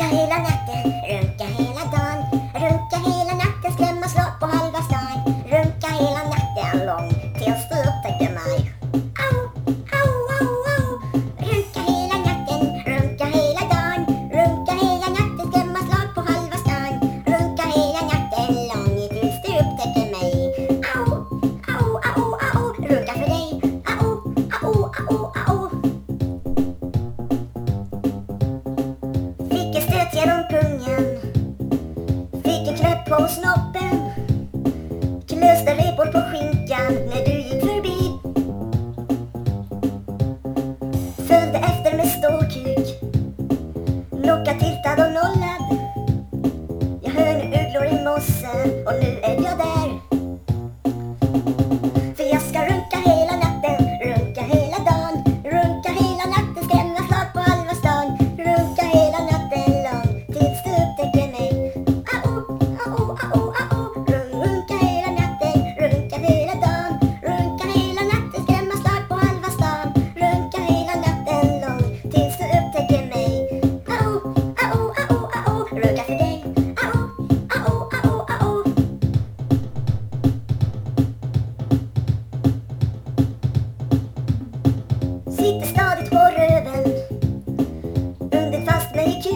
Runka hela natten, runka hela dagen, runka hela natten, skrämma, slå på halv knät genom pungen. knäpp på snoppen. Knöste repor på skinkan när du gick förbi. Följde efter med ståkuk. Locka tiltad och nollad. Jag hör nu ugglor i mossen och nu är jag där.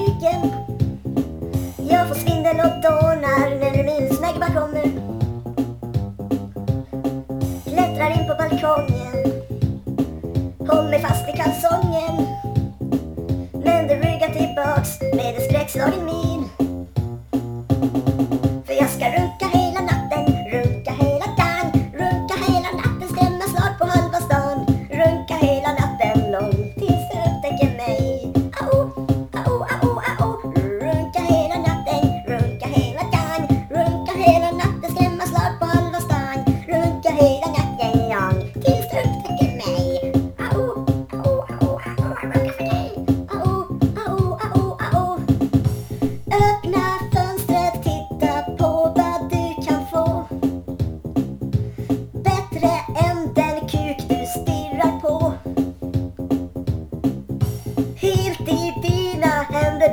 musiken. Jag får svindel och dånar när reminsnägva kommer. Klättrar in på balkongen. Håller fast i kalsongen. Men du ryggar tillbaks med en skräckslagen min.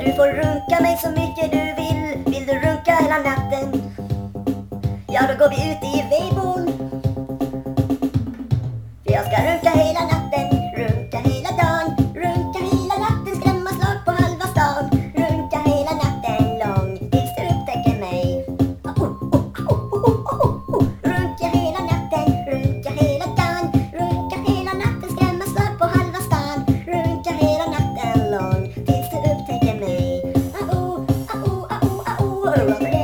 Du får runka mig så mycket du vill. Vill du runka hela natten? Ja, då går vi ut i Weibon. Hello,